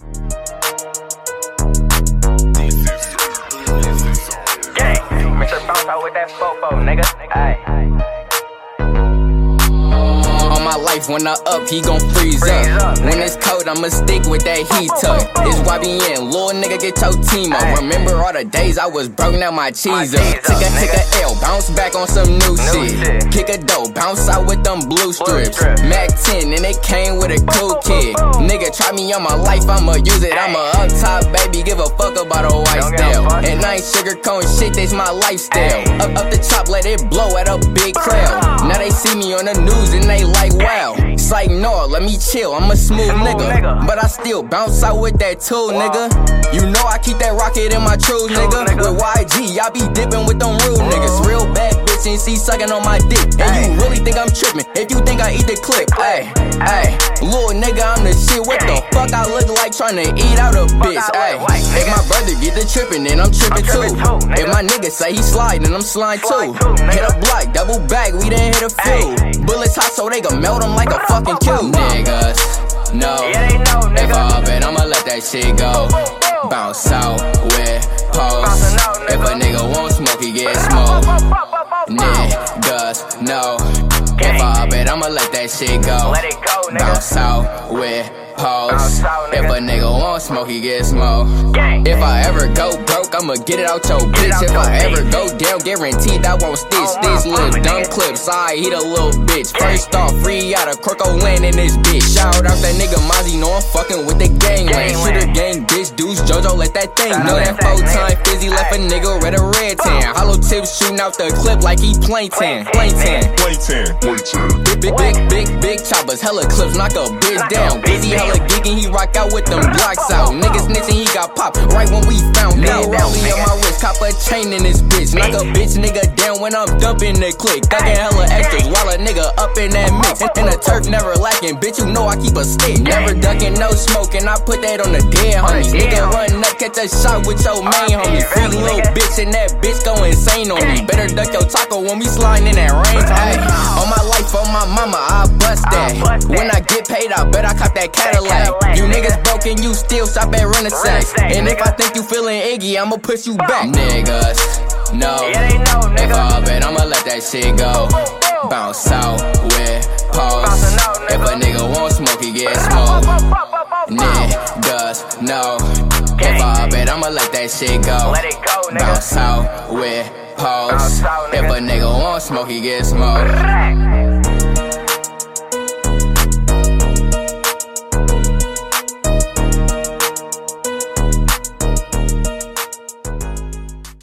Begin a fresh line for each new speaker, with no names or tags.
Gang, make sure bounce out with that fofo, nigga. Ayy.
On my life, when I up, he gon' freeze up. When it's cold, I'ma stick with that heat tuck. This YBN, little nigga, get your team up. Remember all the days I was broke, now my cheese up. A, take a bounce back on some new shit. Kick a dough, bounce out with them blue strips. Mac 10, and it came with a cool kid. Nigga, try me on my life, I'ma use it. I'm a up top, baby, give a fuck about a white style. And I ain't sugarcoating shit, that's my lifestyle. Up, up the top, let it blow at a big crowd. Now they see me on the news and they like, wow. It's like, no, let me chill, I'm a smooth nigga. But I still bounce out with that tool, nigga. You know I keep that rocket in my true, nigga. With YG, I be dipping with them real niggas. See sucking on my dick. And you really think I'm tripping if you think I eat the clip. Ayy, ayy, little nigga, I'm the shit. What the fuck I look like trying to eat out a bitch? Ayy, if my brother get the tripping, then I'm tripping too. If my nigga say he sliding, then I'm sliding too. Hit a block, double back, we done hit a few. Bullets hot so they gon' melt them like a fucking cube. Niggas, no. If. I up it, I'ma let that shit go. Bounce out with
out,
If a
nigga.
That shit go.
Let it go, nigga.
Bounce out with pose.
Bounce out,
If a nigga want smoke, he get smoke.
Gang.
If I ever go broke, I'ma get it out your bitch.
out
If
your
I ever go down, guaranteed I won't stitch.
Oh,
This
uh,
little
mama,
dumb
nigga.
clips, I hit a little bitch. First off, free out of Corco land in this bitch. Shout out that nigga Mozzy, know I'm fucking with the gangland. Shooter
Gangland.
gang, bitch, deuce, JoJo, let that thing
Shout
know that
that
four time fizzy left a nigga red a red tan. Hollow tips shooting out the clip like he plain tan. Plain tan.
Play 10. Play 10.
Choppers, hella clips, knock a bitch down. Busy, hella geeking, he rock out with them blocks out. Niggas snitching, he got popped right when we found out. Rollie on my wrist, cop a chain in this bitch. Knock a bitch nigga down when I'm dumping the click. Ducking hella extras while a nigga up in that mix. And, the turf never lacking, bitch, you know I keep a stick. Never ducking, no smoking, I put that on the dead homies. Nigga run up, catch a shot with your main homie. Free little bitch and that bitch go insane on me. Better duck your taco when we sliding in that range, homie. On my that.
I bust that.
When I get paid, I bet I cop that Cadillac. You niggas broke and you still shop at Renaissance. And if. I think you feeling Iggy, I'ma push you back. Niggas, no.
Yeah, they know,
If. I it, I'ma let that shit go. Bounce out with pose. If a
nigga.
want smoke, he get smoke. Niggas, no. If I it, I'ma let that shit go.
Let it go, nigga.
Bounce out with pose. If a nigga want smoke, he get smoke.
Rack.